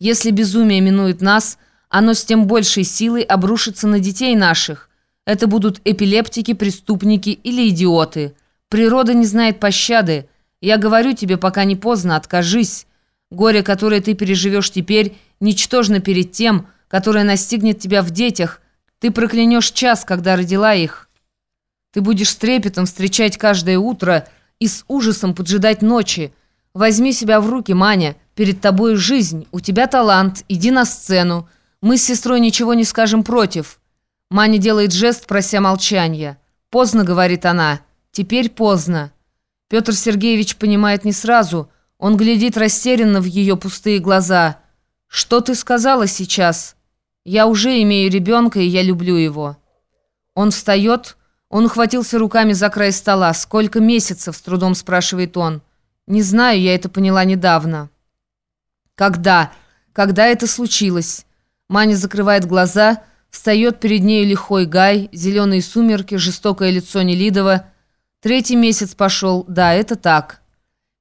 Если безумие минует нас, оно с тем большей силой обрушится на детей наших. Это будут эпилептики, преступники или идиоты. Природа не знает пощады. Я говорю тебе, пока не поздно, откажись. Горе, которое ты переживешь теперь, ничтожно перед тем, которое настигнет тебя в детях. Ты проклянешь час, когда родила их. Ты будешь с трепетом встречать каждое утро и с ужасом поджидать ночи. Возьми себя в руки, Маня. Перед тобой жизнь, у тебя талант, иди на сцену. Мы с сестрой ничего не скажем против». Маня делает жест, прося молчания. «Поздно», — говорит она. «Теперь поздно». Петр Сергеевич понимает не сразу. Он глядит растерянно в ее пустые глаза. «Что ты сказала сейчас?» «Я уже имею ребенка, и я люблю его». Он встает, он ухватился руками за край стола. «Сколько месяцев?» — с трудом спрашивает он. «Не знаю, я это поняла недавно». «Когда? Когда это случилось?» Маня закрывает глаза, встает перед нею лихой гай, зеленые сумерки, жестокое лицо Нелидова. Третий месяц пошел, да, это так.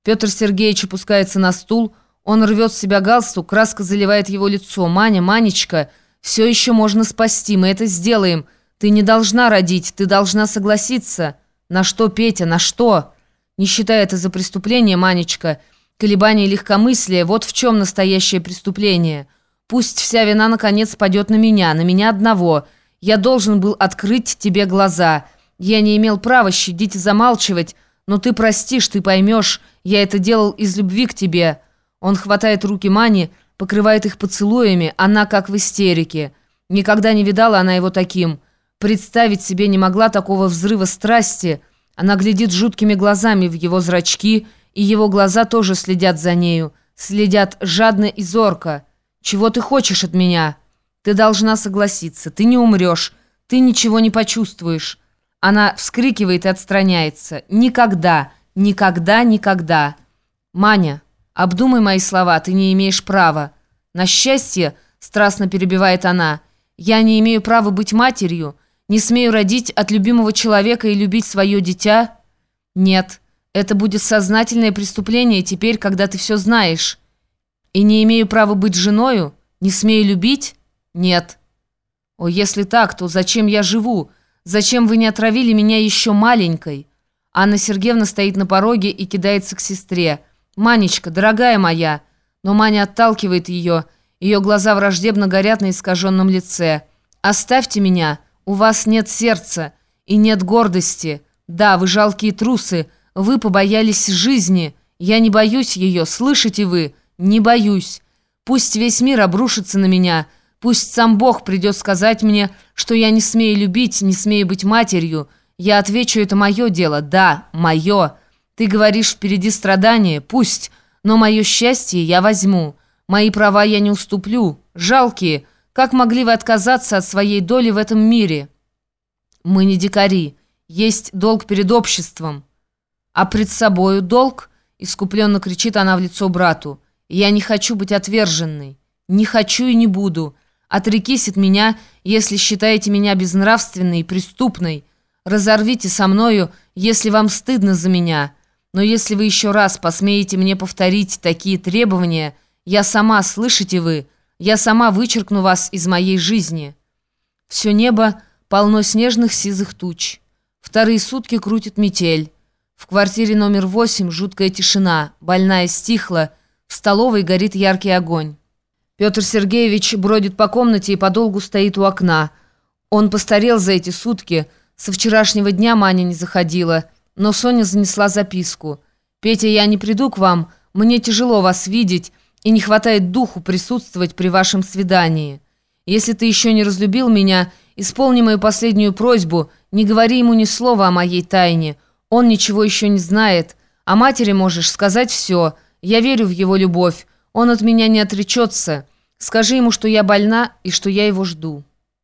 Петр Сергеевич опускается на стул, он рвет с себя галстук, краска заливает его лицо. «Маня, Манечка, все еще можно спасти, мы это сделаем. Ты не должна родить, ты должна согласиться». «На что, Петя, на что?» «Не считай это за преступление, Манечка». Колебание легкомыслия – вот в чем настоящее преступление. Пусть вся вина, наконец, падет на меня, на меня одного. Я должен был открыть тебе глаза. Я не имел права щадить и замалчивать, но ты простишь, ты поймешь. Я это делал из любви к тебе». Он хватает руки Мани, покрывает их поцелуями, она как в истерике. Никогда не видала она его таким. Представить себе не могла такого взрыва страсти. Она глядит жуткими глазами в его зрачки – и его глаза тоже следят за нею, следят жадно и зорко. «Чего ты хочешь от меня? Ты должна согласиться, ты не умрешь, ты ничего не почувствуешь». Она вскрикивает и отстраняется. «Никогда, никогда, никогда». «Маня, обдумай мои слова, ты не имеешь права». «На счастье», — страстно перебивает она, — «я не имею права быть матерью, не смею родить от любимого человека и любить свое дитя». «Нет». Это будет сознательное преступление теперь, когда ты все знаешь. И не имею права быть женою? Не смею любить? Нет. О, если так, то зачем я живу? Зачем вы не отравили меня еще маленькой? Анна Сергеевна стоит на пороге и кидается к сестре. «Манечка, дорогая моя!» Но Маня отталкивает ее. Ее глаза враждебно горят на искаженном лице. «Оставьте меня! У вас нет сердца и нет гордости. Да, вы жалкие трусы!» Вы побоялись жизни. Я не боюсь ее, слышите вы? Не боюсь. Пусть весь мир обрушится на меня. Пусть сам Бог придет сказать мне, что я не смею любить, не смею быть матерью. Я отвечу, это мое дело. Да, мое. Ты говоришь, впереди страдания. Пусть. Но мое счастье я возьму. Мои права я не уступлю. Жалкие. Как могли вы отказаться от своей доли в этом мире? Мы не дикари. Есть долг перед обществом. «А пред собою долг?» — искупленно кричит она в лицо брату. «Я не хочу быть отверженной. Не хочу и не буду. Отрекись от меня, если считаете меня безнравственной и преступной. Разорвите со мною, если вам стыдно за меня. Но если вы еще раз посмеете мне повторить такие требования, я сама, слышите вы, я сама вычеркну вас из моей жизни». Все небо полно снежных сизых туч. Вторые сутки крутит метель. В квартире номер восемь жуткая тишина, больная стихла, в столовой горит яркий огонь. Петр Сергеевич бродит по комнате и подолгу стоит у окна. Он постарел за эти сутки, со вчерашнего дня Маня не заходила, но Соня занесла записку. «Петя, я не приду к вам, мне тяжело вас видеть, и не хватает духу присутствовать при вашем свидании. Если ты еще не разлюбил меня, исполни мою последнюю просьбу, не говори ему ни слова о моей тайне». Он ничего еще не знает. А матери можешь сказать все. Я верю в его любовь. Он от меня не отречется. Скажи ему, что я больна и что я его жду».